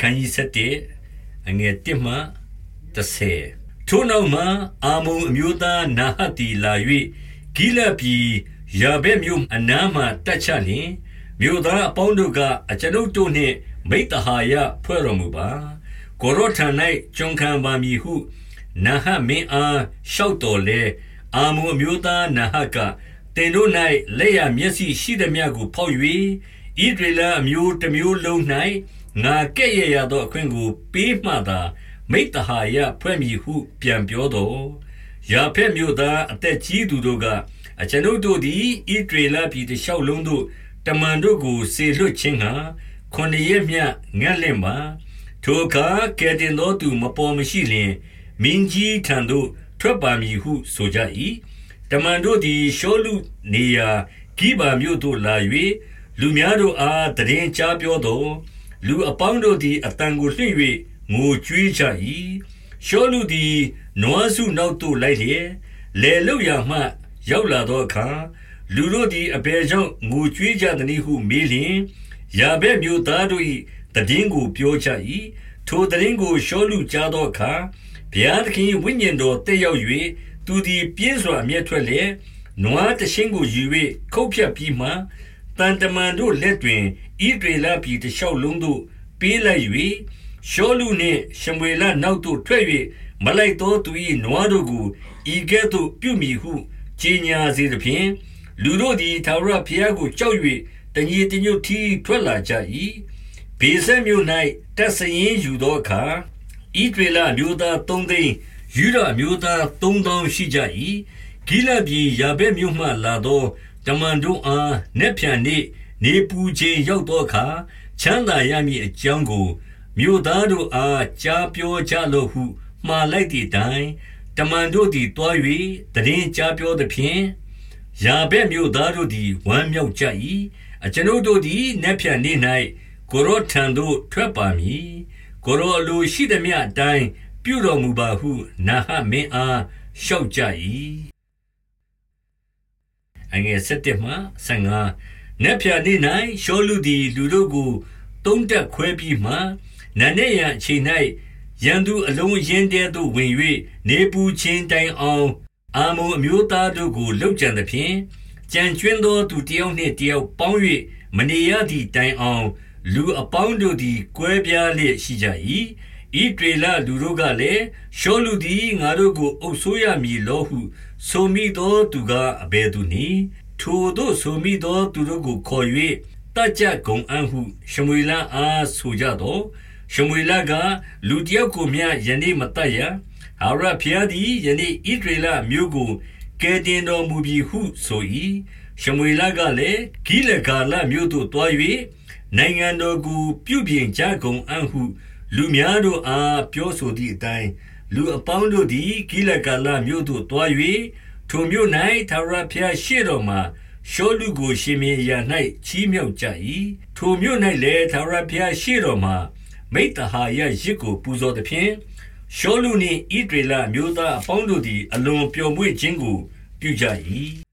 ခန်းကြီး7အငယ်1မှ30ထိုနောက်မှအာမုံအမျိုးသားနာဟတ်တီလာ၍ဂိလပြည်ယာဘဲမြို့အနားမှတက်ချလျင်မြို့သားအပေါင်းတို့ကအကျွန်ုပ်တို့နှင့်မိတ္တဟာယဖွဲ့တော်မူပါကိုရောထံ၌ကျွန်ခံပါမည်ဟုနာဟမင်းအားလျှောက်တော်လဲအာမုံအမျိုးသားနာဟကတင်တို့၌လက်ရမျက်စိရှိသည်များကိုဖောက်၍ဣဒရေလအမျိုးတစ်မျိုးလုံး၌ ငါကဲ့ရဲ့ရသောအခွင့်ကို ပေးမှသာမိတ္တဟာယဖွဲ့မည်ဟု ပြန်ပြောတော်ယာဖက်မြို့သားအသက်ကြီးသူတို့ကအကျွန်ုပ်တို့သည်ဣဒရေလပြည်တလျှောက်လုံးသို့တမန်တို့ကိုစေလွှတ်ခြင်းဟာခုနှစ်ရက်မြငတ်လင့်ပါထိုအခါကဲတင်သောသူမပေါ်မရှိလျင်မင်းကြီးထံသို့ထွက်ပါမည်ဟုဆိုကြ၏တမန်တို့သည်ရှောလူနေရာဂိဗာမြို့သို့လာ၍လူများတို့အားတည်င်းကြားပြောသော လူအပေါင်းတို့သည်အတန်ကိုလွှင့်၍ငိုကြွေးကြ၏ရှောလူသည်နွားစုနောက်သို့လိုက်လျက်လေလုတ်ရာမှ ရောက်လာသောအခါလူတို့သည်အဘယ်ကြောင့်ငိုကြွေးကြသနည်းဟုမေးလျင်ယာဘဲမျိုးသားတို့၏တည်င်းကိုပြောကြ၏ထိုတည်င်းကိုရှောလူကြားသောအခါဘုရားသခင်ဝိညာဉ်တော်တက်ရောက်၍သူသည်ပြင်းစွာအမျက်ထွက်လျက်နွားတရှင်းကိုယူ၍ခုတ်ဖြတ်ပြီးမှတန်တမန်တို့လက်တွင် ဣဒေလပြည်တလျှောက်လုံးသို့ပေးလိုက်၍ရှောလူနှင့်ရှမွေလနောက်သို့ထွက်၍မလိုက်သောသူ၏နွားတို့ကိုဤကဲ့သို့ပြုမိဟုကြီးညာစေသဖြင့်လူတို့သည်သာရဘုရားကိုကြောက်၍တညီတညွတ်ထီထွက်လာကြ၏ဘေဆက်မြို့၌တက်စရင်ယူသောအခါဣဒရေလမျိုးသား၃သိန်းယူဒမျိုးသား၃သောင်းရှိကြ၏ဂိလပြည်ယာဘဲမြို့မှလာသောတမန်တို့အားနက်ဖြန်နေ့ နေပူခြင်းရောက်သောအခါချမ်းသာရမည်အကြောင်းကိုမြို့သားတို့အားကြားပြောကြလော့ဟုမှားလိုက်သည့်တိုင်တမန်တို့သည်တွား၍တရင်ကြားပြောသဖြင့်ယာဘဲမြို့သားတို့သည်ဝမ်းမြောက်ကြ၏အကျွန်ုပ်တို့သည်နက်ဖြန်နေ့၌ကိုရောထံသို့ထွက်ပါမည်ကိုရောအလိုရှိသည်မြအတိုင်းပြုတော်မူပါဟုနာဟမင်းအားလျှောက်ကြ၏အငယ်7မှ15 နက်ဖြန်နေ့၌ရှောလူသည်လူတို့ကိုတုံးတက်ခွဲပြီးမှနန်းနေရအချိန်၌ရန်သူအလုံးရင်းတဲသို့ဝင်၍နေပူချင်းတိုင်အောင်အာမုံအမျိုးသားတို့ကိုလှုပ်ကြံသဖြင့်ကြံကျွင်းသောသူတယောက်နှင့်တယောက်ပေါင်း၍မနေရသည့်တိုင်အောင် လူအပေါင်းတို့သည်ကွဲပြားလျက်ရှိကြ၏ဤဒေလလူတို့ကလည်းရှောလူသည်ငါတို့ကိုအုပ်ဆိုးရမည်လောဟုဆိုမိသောသူကအဘယ်သူနည်း ထိုတို့ဆိုမိသောသူတို့ကိုခေါ်၍တတ်ကြဂုံအံ့ဟုရှမွေလအားဆိုကြတော့ရှမွေလကလူတယောက်ကိုမျှယနေ့မတတ်ရဟာရဖျားသည်ယနေ့ဣဒရေလမျိုးကိုကဲတင်တော်မူပြီဟုဆို၏ရှမွေလကလည်းဂိလဂါလမျိုးသို့တွား၍နိုင်ငံတော်ကိုပြုပြင်ကြကုန်အံ့ဟု လူများတို့အားပြောဆိုသည့်အတိုင်းလူအပေါင်းတို့သည်ဂိလဂါလမြို့သို့တွား၍ ထိုမြို့၌သာရဖျားရှေ့တော်မှာရှောလူကိုရှင်မြေရာ၌ချီးမြှောက်ကြ၏ထိုမြို့၌လည်းသာရဖျားရှေ့တော်မှာမိတ္တဟာယရစ်ကိုပူဇော်သဖြင့်ရှောလူနှင့်ဣဒရေလမျိုးသားအပေါင်းတို့သည်အလွန်ပျော်မွေ့ခြင်းကိုပြုကြ၏